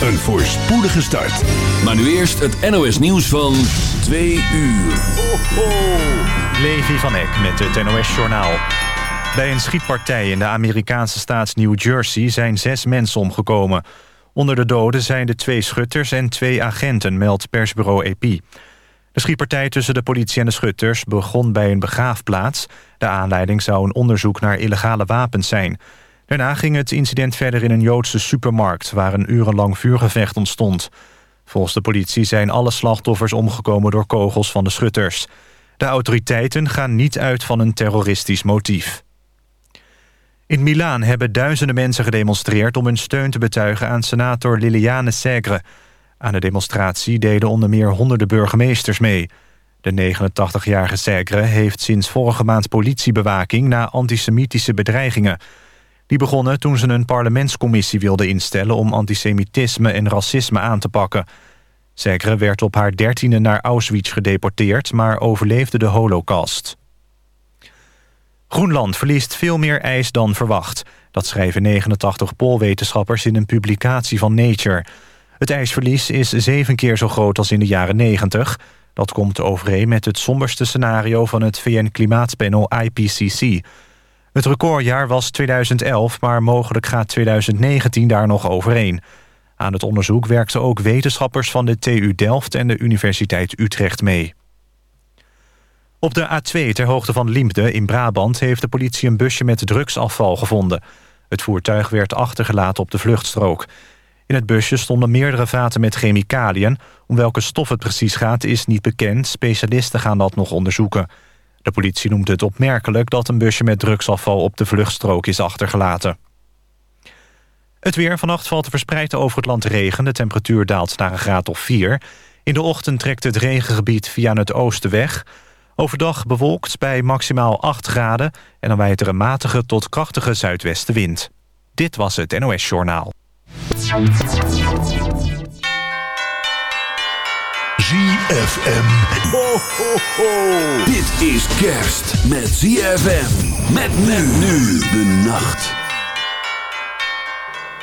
een voorspoedige start. Maar nu eerst het NOS nieuws van 2 uur. Ho, ho. Levi van Eck met het NOS Journaal. Bij een schietpartij in de Amerikaanse staat New Jersey zijn zes mensen omgekomen. Onder de doden zijn de twee schutters en twee agenten, meldt persbureau AP. De schietpartij tussen de politie en de schutters begon bij een begraafplaats. De aanleiding zou een onderzoek naar illegale wapens zijn. Daarna ging het incident verder in een Joodse supermarkt... waar een urenlang vuurgevecht ontstond. Volgens de politie zijn alle slachtoffers omgekomen door kogels van de schutters. De autoriteiten gaan niet uit van een terroristisch motief. In Milaan hebben duizenden mensen gedemonstreerd... om hun steun te betuigen aan senator Liliane Segre. Aan de demonstratie deden onder meer honderden burgemeesters mee. De 89-jarige Segre heeft sinds vorige maand politiebewaking... na antisemitische bedreigingen... Die begonnen toen ze een parlementscommissie wilden instellen... om antisemitisme en racisme aan te pakken. Segre werd op haar dertiende naar Auschwitz gedeporteerd... maar overleefde de holocaust. Groenland verliest veel meer ijs dan verwacht. Dat schrijven 89 poolwetenschappers in een publicatie van Nature. Het ijsverlies is zeven keer zo groot als in de jaren 90. Dat komt overeen met het somberste scenario van het VN-klimaatpanel IPCC... Het recordjaar was 2011, maar mogelijk gaat 2019 daar nog overheen. Aan het onderzoek werkten ook wetenschappers van de TU Delft en de Universiteit Utrecht mee. Op de A2 ter hoogte van Liemde in Brabant... heeft de politie een busje met drugsafval gevonden. Het voertuig werd achtergelaten op de vluchtstrook. In het busje stonden meerdere vaten met chemicaliën. Om welke stof het precies gaat is niet bekend. Specialisten gaan dat nog onderzoeken. De politie noemt het opmerkelijk dat een busje met drugsafval op de vluchtstrook is achtergelaten. Het weer vannacht valt verspreid over het land regen. De temperatuur daalt naar een graad of 4. In de ochtend trekt het regengebied via het oosten weg. Overdag bewolkt bij maximaal 8 graden... en dan wijt er een matige tot krachtige zuidwestenwind. Dit was het NOS Journaal. ZFM. Ho, ho, ho. Dit is kerst met ZFM. Met men nu de nacht.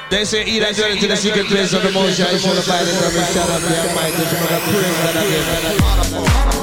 They say eat and drink to the secret place of the most high. Should have fight it up and shut up your mind. Just wanna pray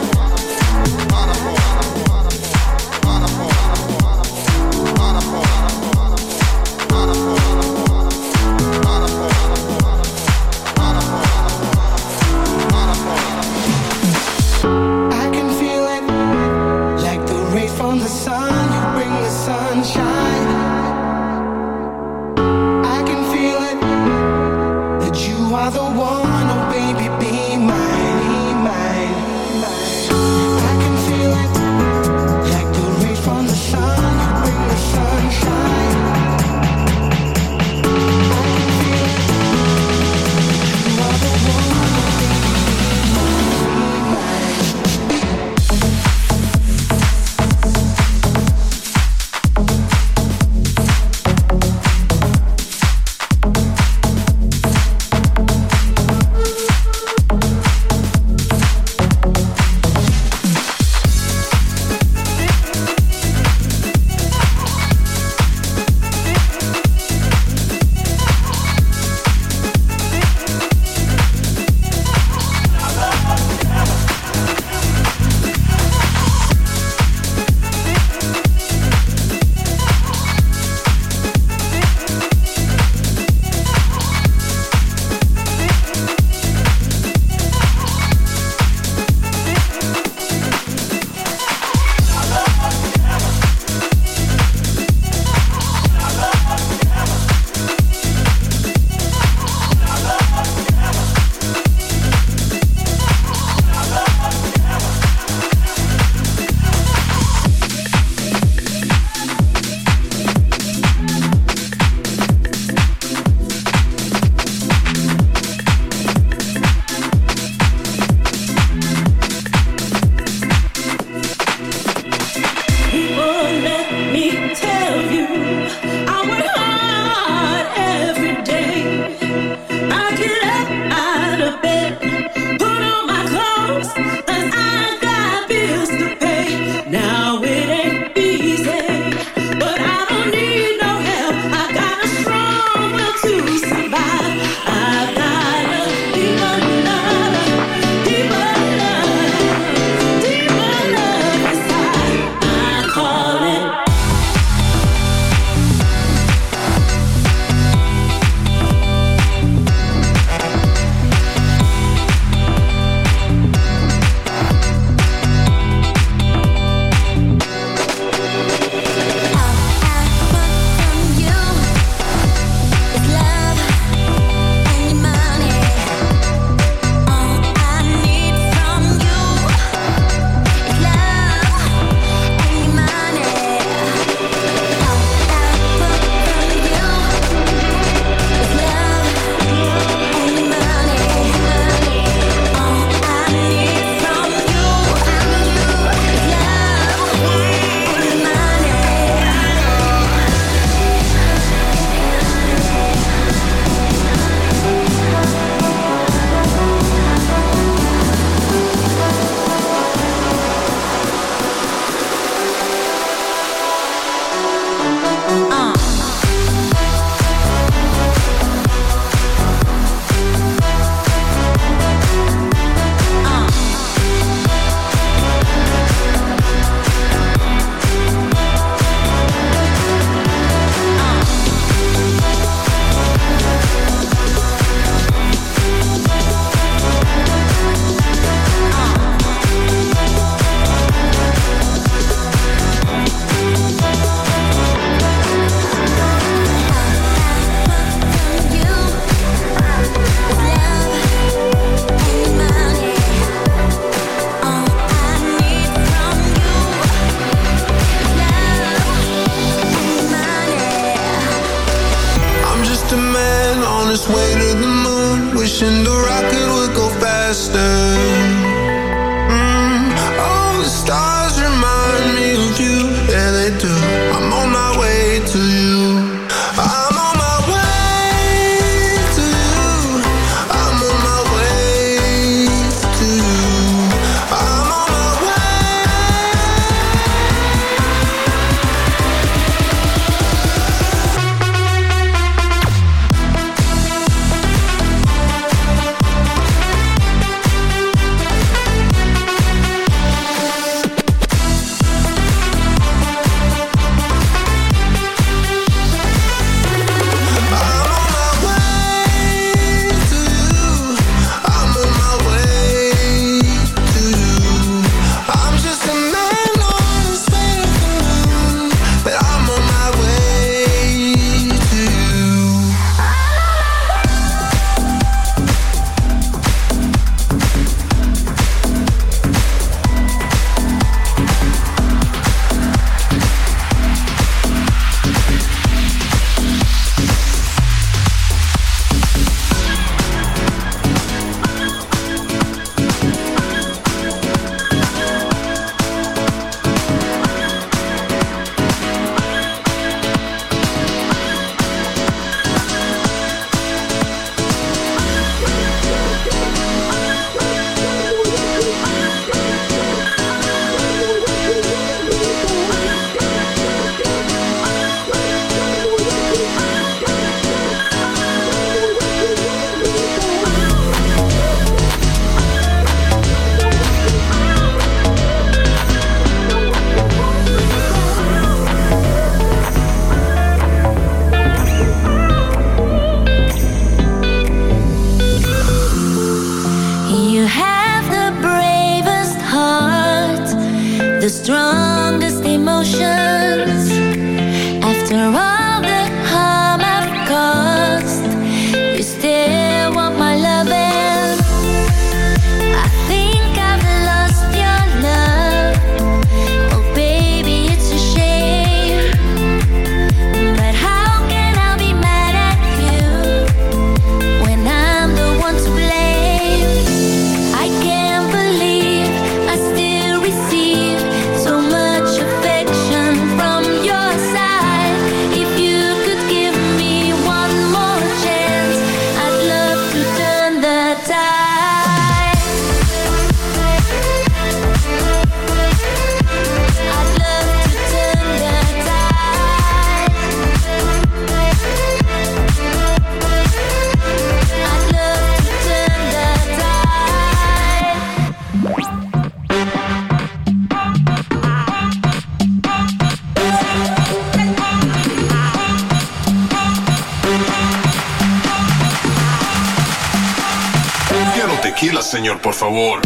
por favor.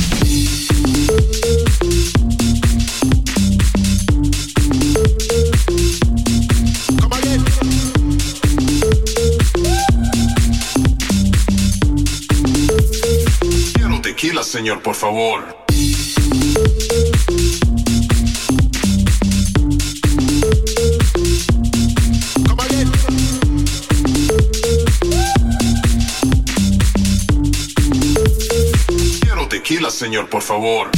Quiero tequila, señor, por favor. señor, por favor.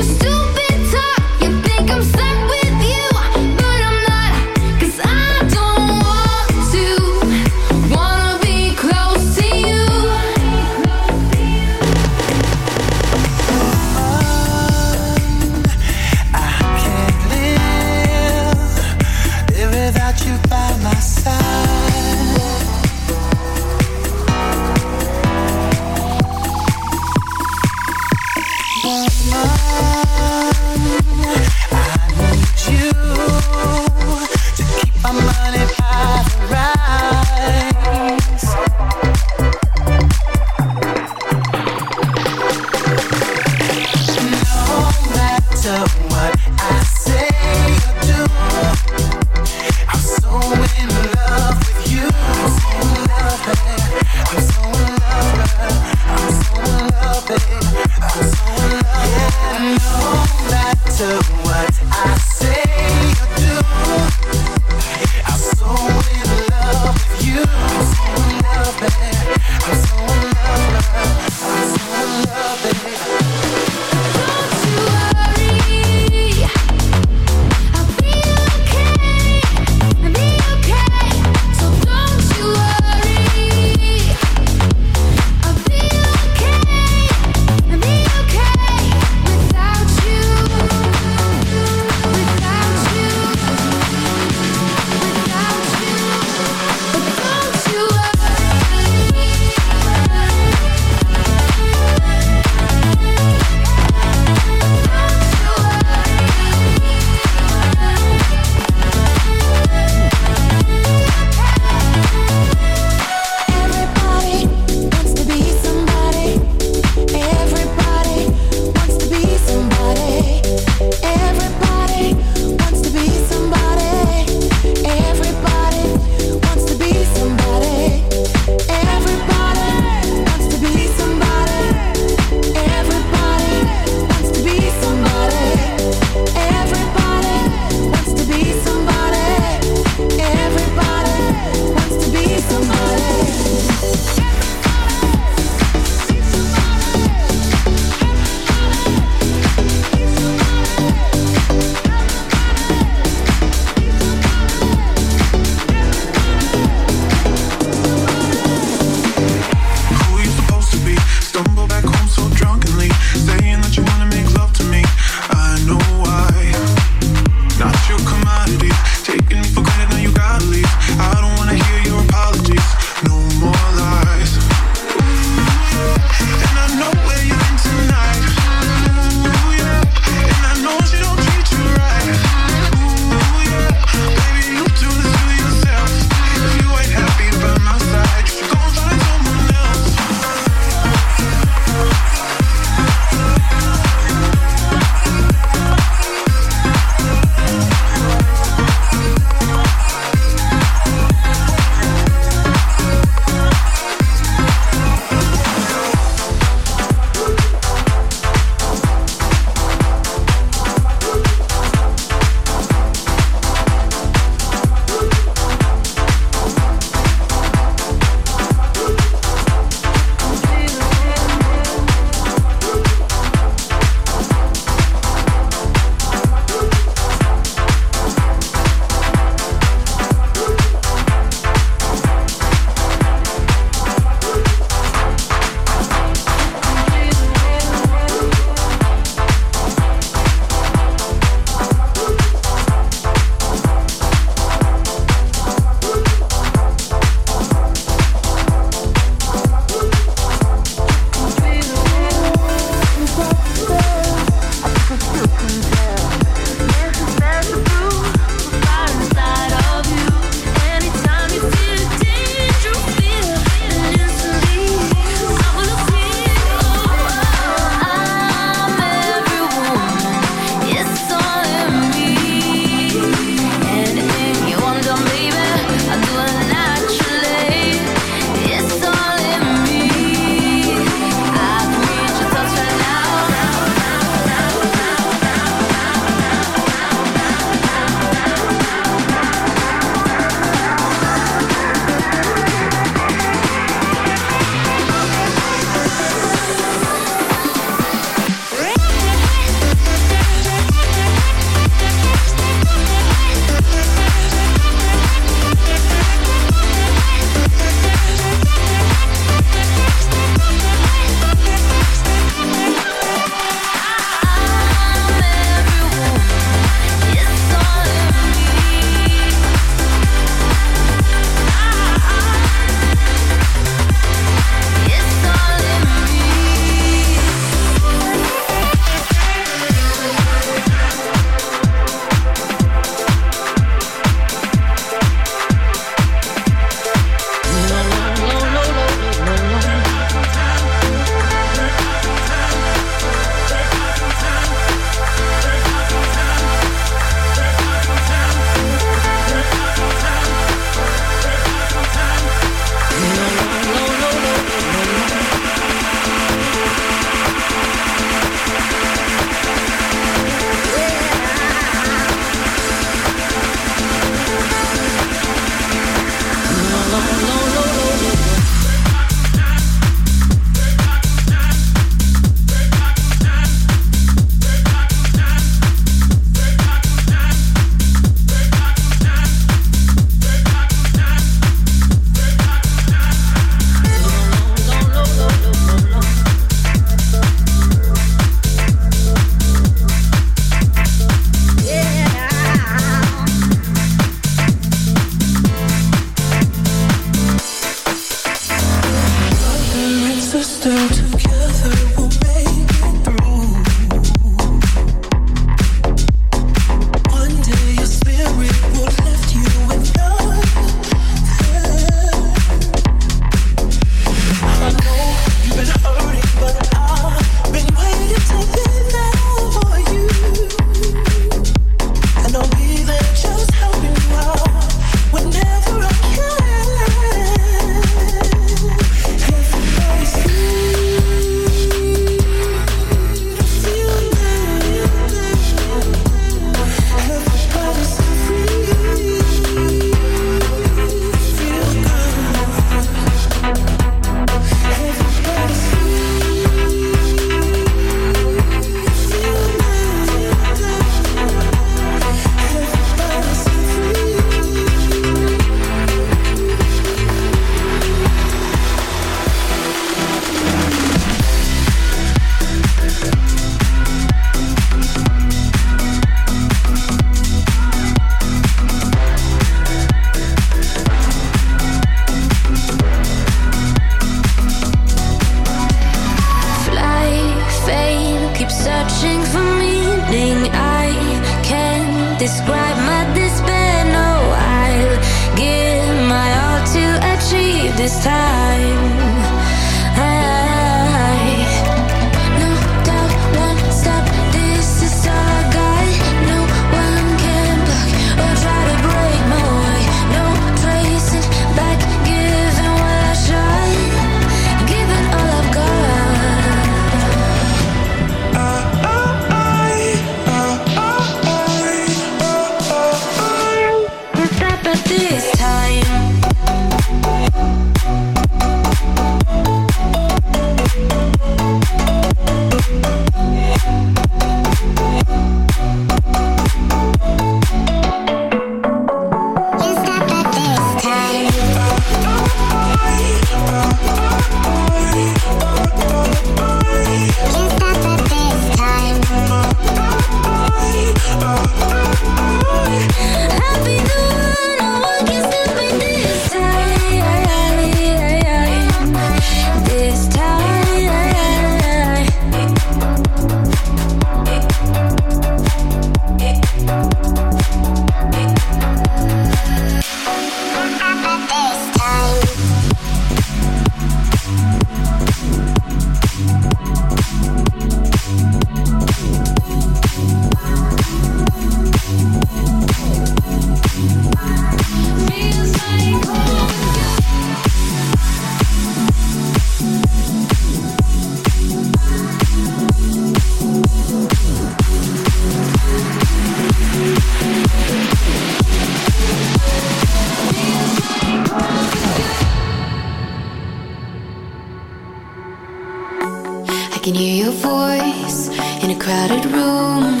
crowded room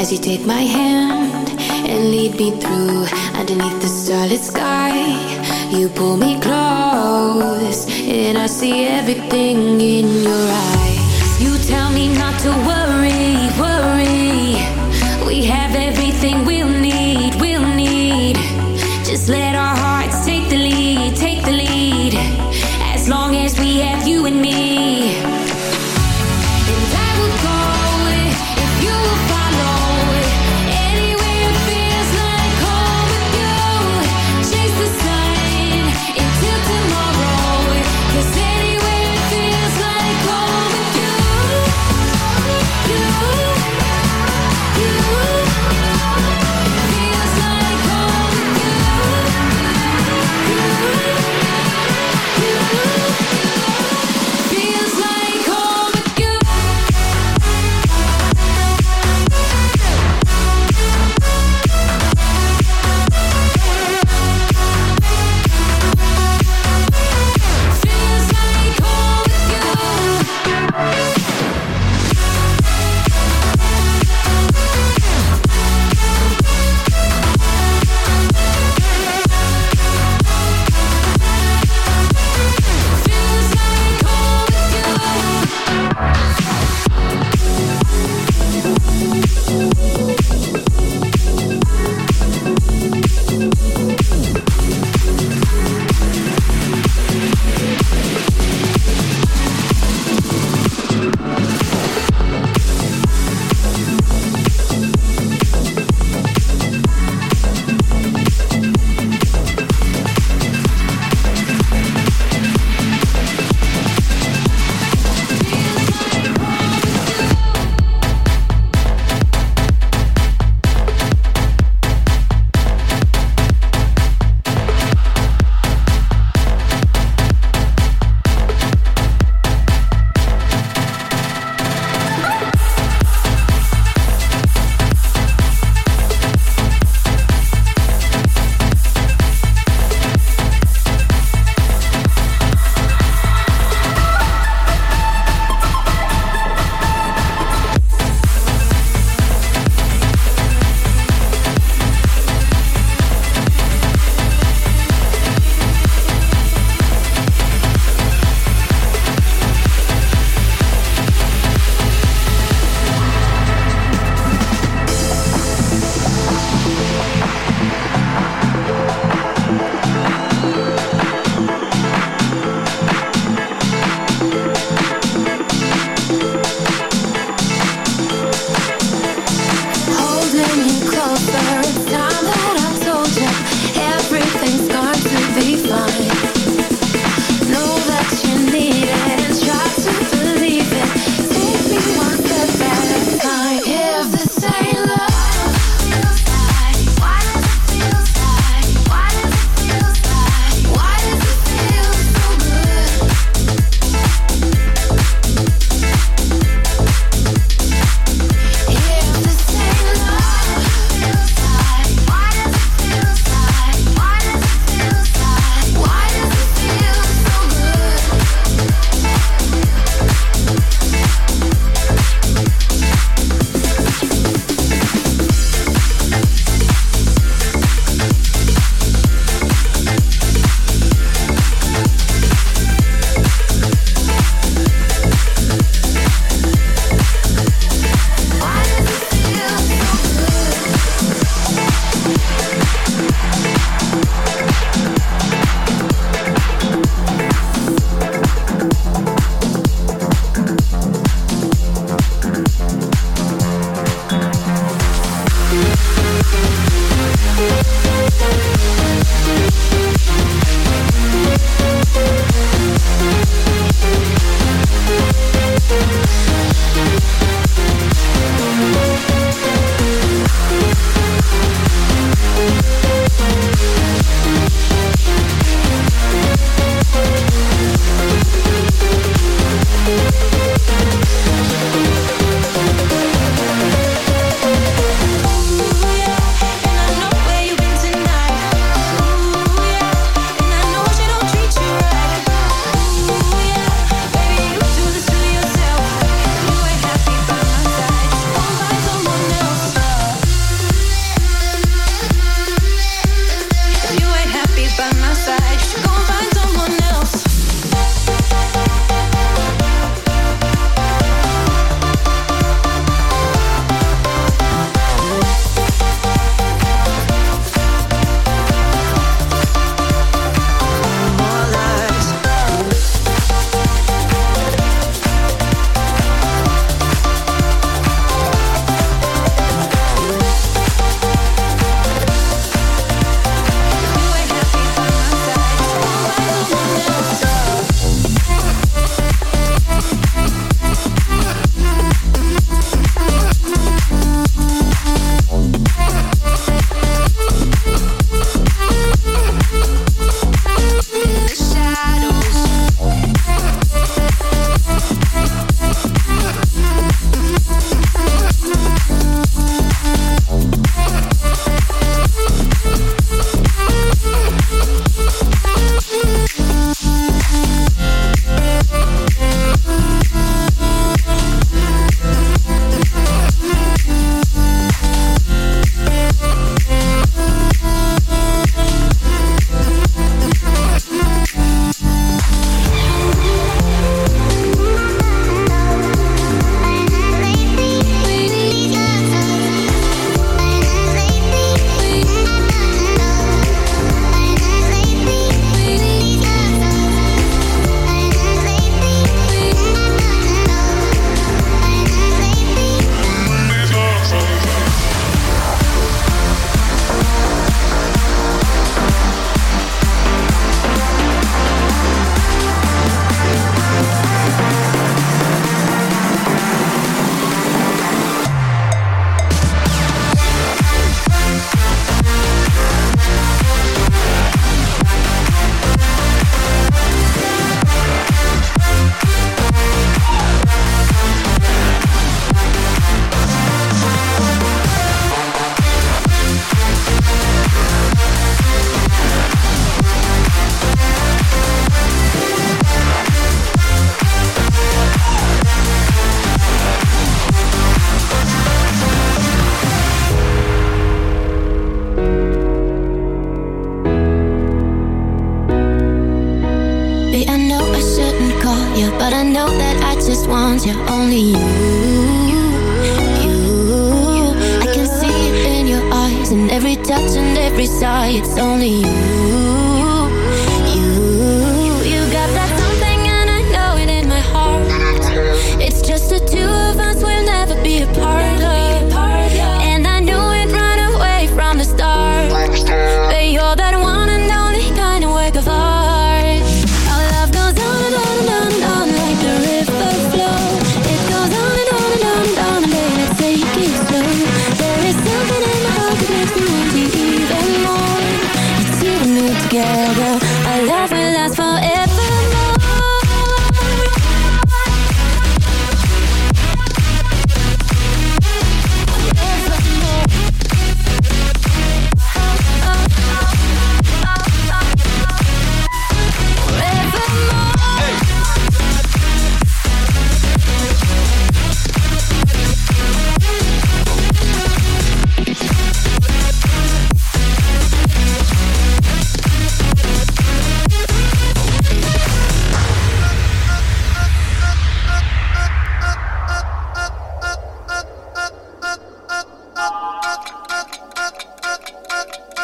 as you take my hand and lead me through underneath the starlit sky. You pull me close and I see everything in your eyes. You tell me not to worry.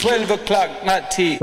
Twelve o'clock, not tea.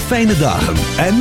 Fijne dagen. en